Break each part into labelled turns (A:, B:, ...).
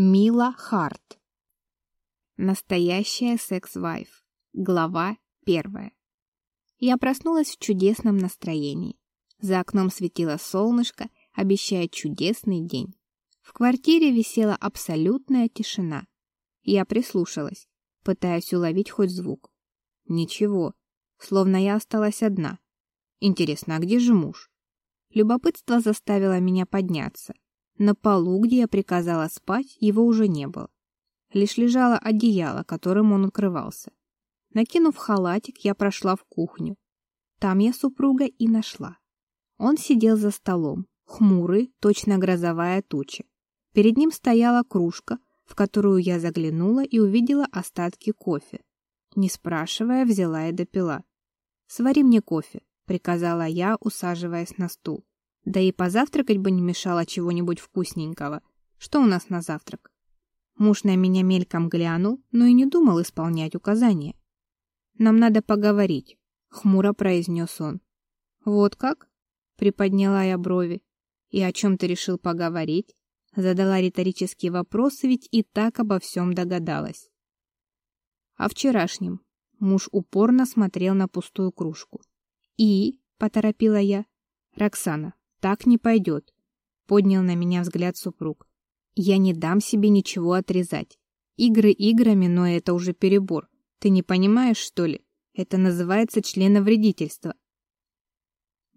A: Мила Харт. Настоящая секс-вайф. Глава первая. Я проснулась в чудесном настроении. За окном светило солнышко, обещая чудесный день. В квартире висела абсолютная тишина. Я прислушалась, пытаясь уловить хоть звук. Ничего, словно я осталась одна. Интересно, а где же муж? Любопытство заставило меня подняться — на полу, где я приказала спать, его уже не было. Лишь лежало одеяло, которым он укрывался. Накинув халатик, я прошла в кухню. Там я супруга и нашла. Он сидел за столом, хмурый, точно грозовая туча. Перед ним стояла кружка, в которую я заглянула и увидела остатки кофе. Не спрашивая, взяла и допила. «Свари мне кофе», — приказала я, усаживаясь на стул. Да и позавтракать бы не мешало чего-нибудь вкусненького. Что у нас на завтрак? Муж на меня мельком глянул, но и не думал исполнять указания. «Нам надо поговорить», — хмуро произнес он. «Вот как?» — приподняла я брови. «И о чем ты решил поговорить?» Задала риторический вопрос, ведь и так обо всем догадалась. «О вчерашнем». Муж упорно смотрел на пустую кружку. «И?» — поторопила я. «Роксана, так не пойдет», — поднял на меня взгляд супруг. «Я не дам себе ничего отрезать. Игры играми, но это уже перебор. Ты не понимаешь, что ли? Это называется членовредительство».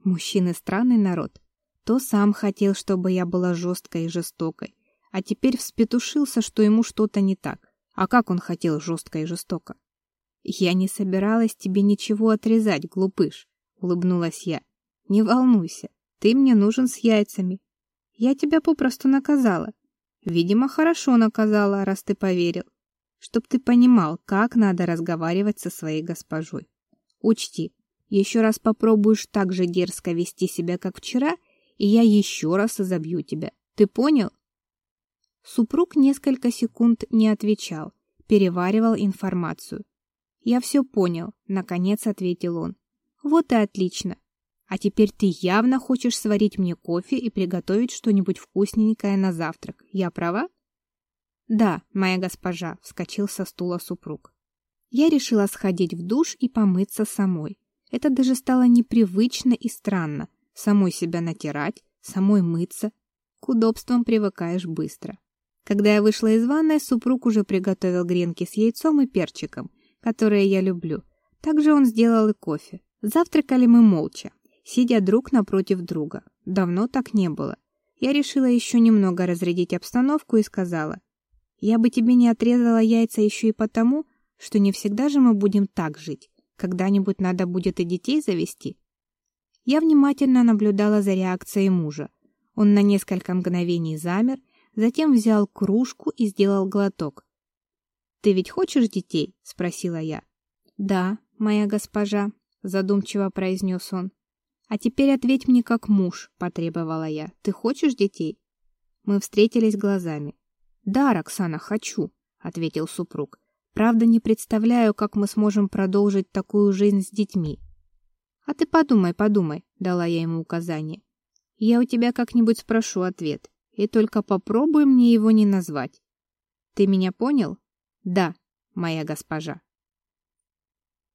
A: Мужчины странный народ. То сам хотел, чтобы я была жесткой и жестокой, а теперь вспетушился, что ему что-то не так. А как он хотел жестко и жестоко? «Я не собиралась тебе ничего отрезать, глупыш», — улыбнулась я. «Не волнуйся, ты мне нужен с яйцами. Я тебя попросту наказала. Видимо, хорошо наказала, раз ты поверил. Чтоб ты понимал, как надо разговаривать со своей госпожой. Учти, еще раз попробуешь так же дерзко вести себя, как вчера, и я еще раз изобью тебя. Ты понял? Супруг несколько секунд не отвечал, переваривал информацию. «Я все понял», — наконец ответил он. «Вот и отлично. А теперь ты явно хочешь сварить мне кофе и приготовить что-нибудь вкусненькое на завтрак. Я права? Да, моя госпожа, вскочил со стула супруг. Я решила сходить в душ и помыться самой. Это даже стало непривычно и странно. Самой себя натирать, самой мыться. К удобствам привыкаешь быстро. Когда я вышла из ванной, супруг уже приготовил гренки с яйцом и перчиком, которые я люблю. Также он сделал и кофе. Завтракали мы молча сидя друг напротив друга. Давно так не было. Я решила еще немного разрядить обстановку и сказала, «Я бы тебе не отрезала яйца еще и потому, что не всегда же мы будем так жить. Когда-нибудь надо будет и детей завести». Я внимательно наблюдала за реакцией мужа. Он на несколько мгновений замер, затем взял кружку и сделал глоток. «Ты ведь хочешь детей?» — спросила я. «Да, моя госпожа», — задумчиво произнес он. «А теперь ответь мне как муж», — потребовала я. «Ты хочешь детей?» Мы встретились глазами. «Да, Роксана, хочу», — ответил супруг. «Правда, не представляю, как мы сможем продолжить такую жизнь с детьми». «А ты подумай, подумай», — дала я ему указание. «Я у тебя как-нибудь спрошу ответ, и только попробуй мне его не назвать». «Ты меня понял?» «Да, моя госпожа».